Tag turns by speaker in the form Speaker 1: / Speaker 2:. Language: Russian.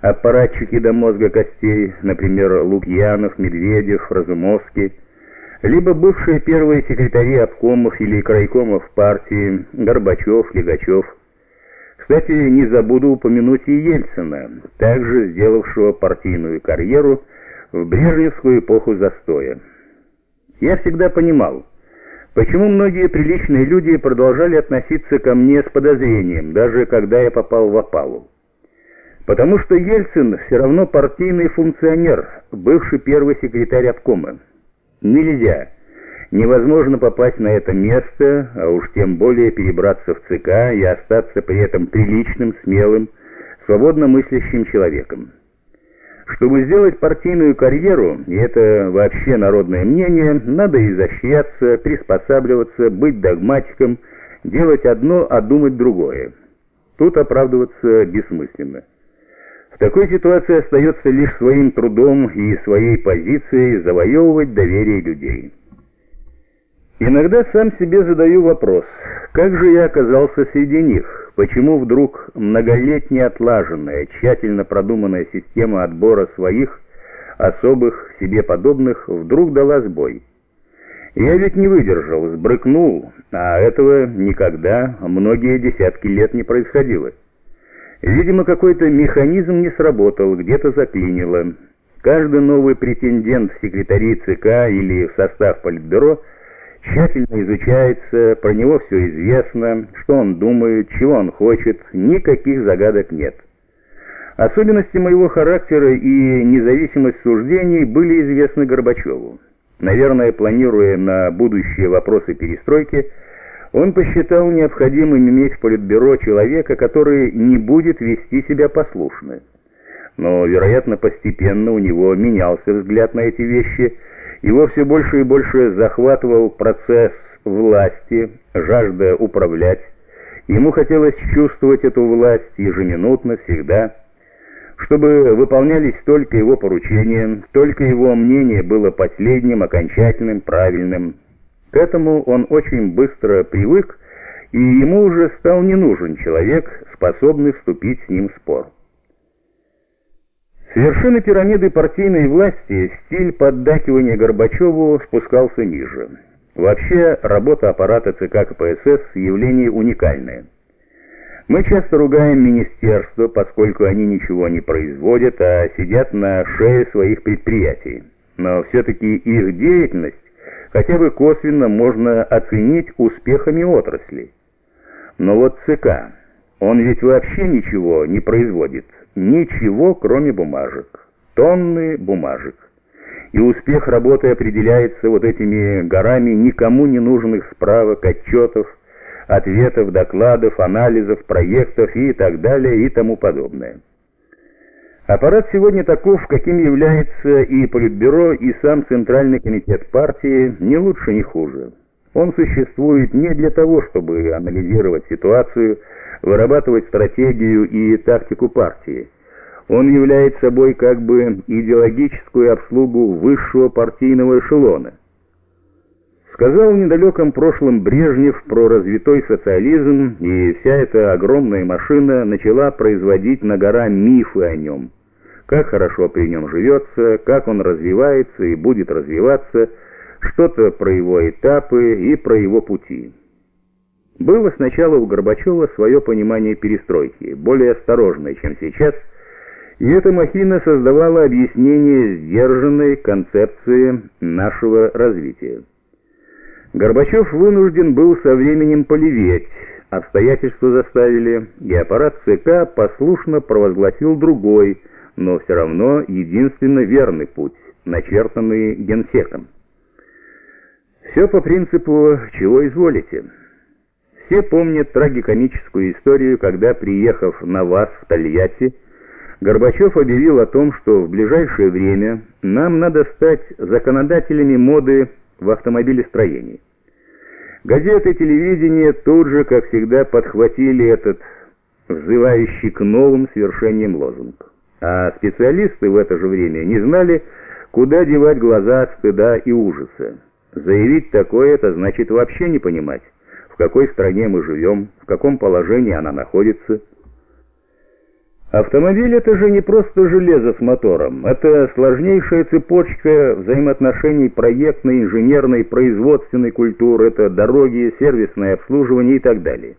Speaker 1: аппаратчики до мозга костей, например, Лукьянов, Медведев, Разумовский, либо бывшие первые секретари обкомов или крайкомов партии Горбачев, Легачев. Кстати, не забуду упомянуть и Ельцина, также сделавшего партийную карьеру в брежневскую эпоху застоя. Я всегда понимал, почему многие приличные люди продолжали относиться ко мне с подозрением, даже когда я попал в опалу. Потому что Ельцин все равно партийный функционер, бывший первый секретарь обкома. Нельзя, невозможно попасть на это место, а уж тем более перебраться в ЦК и остаться при этом приличным, смелым, свободно мыслящим человеком. Чтобы сделать партийную карьеру, и это вообще народное мнение, надо изощряться, приспосабливаться, быть догматиком, делать одно, а думать другое. Тут оправдываться бессмысленно. Такой ситуации остается лишь своим трудом и своей позицией завоевывать доверие людей. Иногда сам себе задаю вопрос, как же я оказался среди них, почему вдруг многолетняя отлаженная, тщательно продуманная система отбора своих, особых, себе подобных, вдруг дала сбой. Я ведь не выдержал, сбрыкнул, а этого никогда, многие десятки лет не происходило. Видимо, какой-то механизм не сработал, где-то заклинило. Каждый новый претендент в секретари ЦК или в состав Политбюро тщательно изучается, про него все известно, что он думает, чего он хочет, никаких загадок нет. Особенности моего характера и независимость суждений были известны Горбачеву. Наверное, планируя на будущие вопросы перестройки, он посчитал необходимым иметь в Политбюро человека, который не будет вести себя послушно. Но, вероятно, постепенно у него менялся взгляд на эти вещи, его все больше и больше захватывал процесс власти, жажда управлять. Ему хотелось чувствовать эту власть ежеминутно, всегда, чтобы выполнялись только его поручения, только его мнение было последним, окончательным, правильным. К этому он очень быстро привык, и ему уже стал не нужен человек, способный вступить с ним в спор. С вершины пирамиды партийной власти стиль поддакивания Горбачеву спускался ниже. Вообще, работа аппарата ЦК КПСС – явление уникальное. Мы часто ругаем министерство, поскольку они ничего не производят, а сидят на шее своих предприятий. Но все-таки их деятельность хотя бы косвенно можно оценить успехами отрасли. Но вот ЦК, он ведь вообще ничего не производит, ничего кроме бумажек, тонны бумажек. И успех работы определяется вот этими горами никому не нужных справок, отчетов, ответов, докладов, анализов, проектов и так далее и тому подобное. Аппарат сегодня таков, каким является и Политбюро, и сам Центральный комитет партии, не лучше, не хуже. Он существует не для того, чтобы анализировать ситуацию, вырабатывать стратегию и тактику партии. Он является собой как бы идеологическую обслугу высшего партийного эшелона. Сказал в недалеком прошлом Брежнев про развитой социализм, и вся эта огромная машина начала производить на гора мифы о нем – как хорошо при нем живется, как он развивается и будет развиваться, что-то про его этапы и про его пути. Было сначала у Горбачева свое понимание перестройки, более осторожное, чем сейчас, и эта махина создавала объяснение сдержанной концепции нашего развития. Горбачев вынужден был со временем полеветь, обстоятельства заставили, и аппарат ЦК послушно провозгласил другой – но все равно единственно верный путь, начертанный генсеком. Все по принципу «чего изволите». Все помнят трагикомическую историю, когда, приехав на ВАЗ в Тольятти, Горбачев объявил о том, что в ближайшее время нам надо стать законодателями моды в автомобилестроении. Газеты, телевидение тут же, как всегда, подхватили этот взывающий к новым свершениям лозунг. А специалисты в это же время не знали, куда девать глаза от стыда и ужаса. Заявить такое – это значит вообще не понимать, в какой стране мы живем, в каком положении она находится. Автомобиль это же не просто железо с мотором, это сложнейшая цепочка взаимоотношений проектной, инженерной, производственной культуры, это дороги, сервисное обслуживание и так далее.